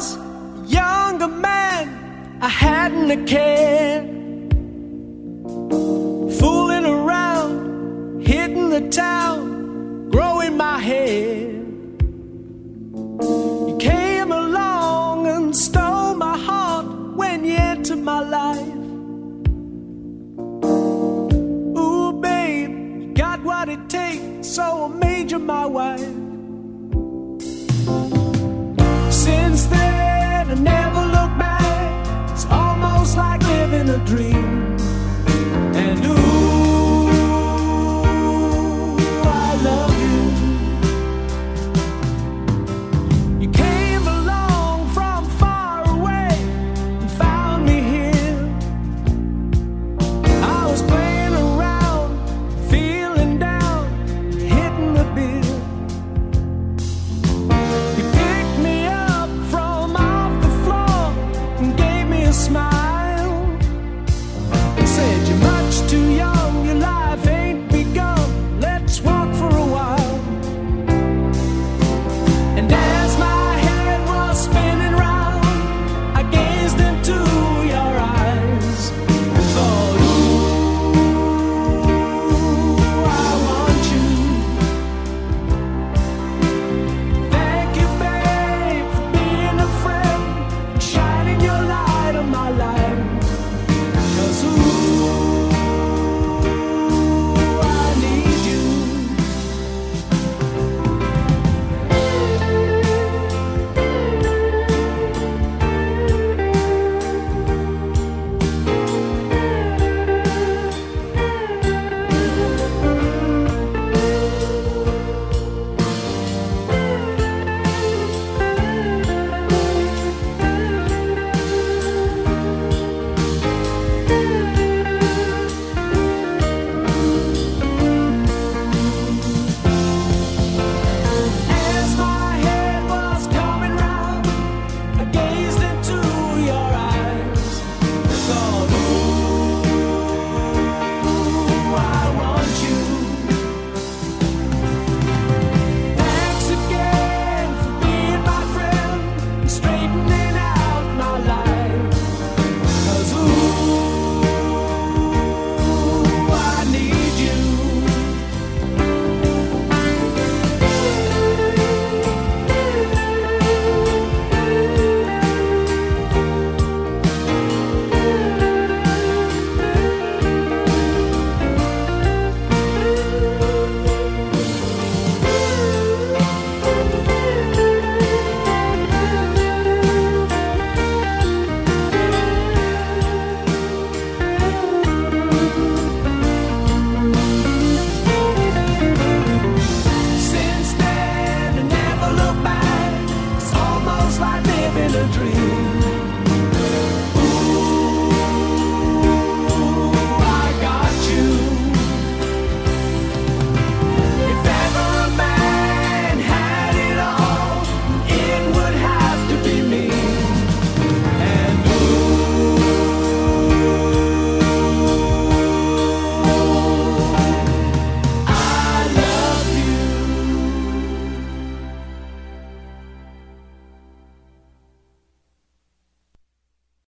was younger man, I hadn't a care. Fooling around, hitting the town, growing my hair. You came along and stole my heart when you entered my life. Ooh, babe, you got what it takes, so I made you my wife.